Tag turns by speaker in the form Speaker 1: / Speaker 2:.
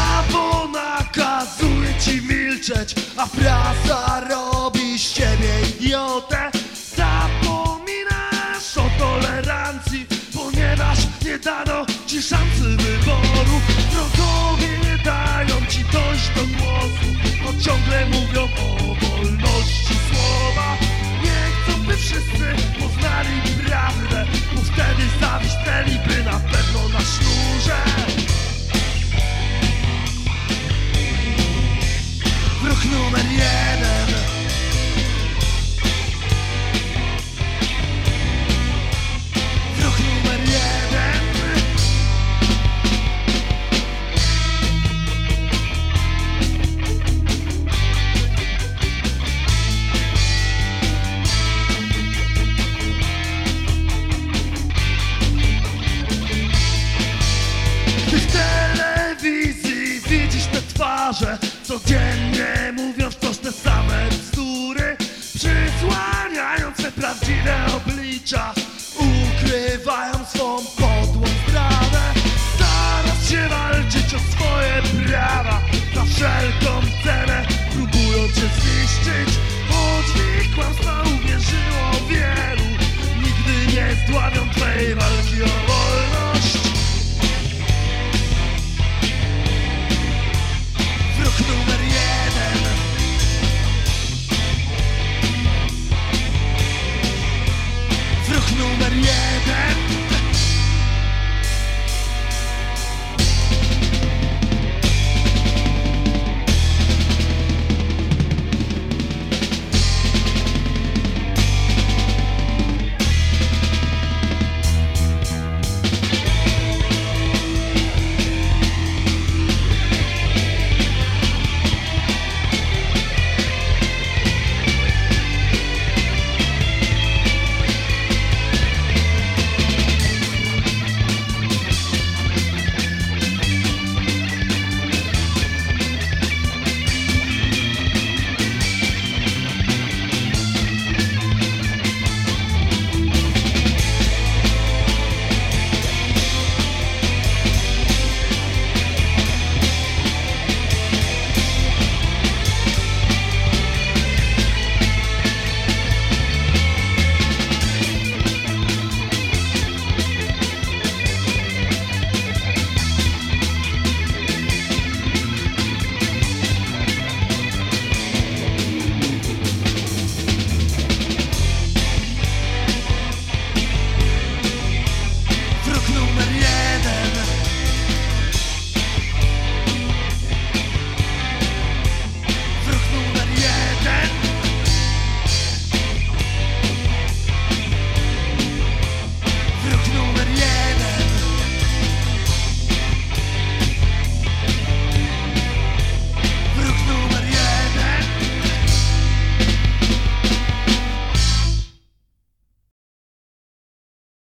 Speaker 1: Prawo nakazuje ci milczeć A prasa robi z ciebie idiotę. Zapominasz o tolerancji Ponieważ nie dano ci szansy wyboru. twarze Codziennie mówiąc, wciąż te same bzdury Przysłaniając swe prawdziwe oblicza Ukrywają swą podłą sprawę. Zaraz się walczyć o swoje prawa Za wszelką cenę próbują cię zniszczyć Choć wikła numa mulher.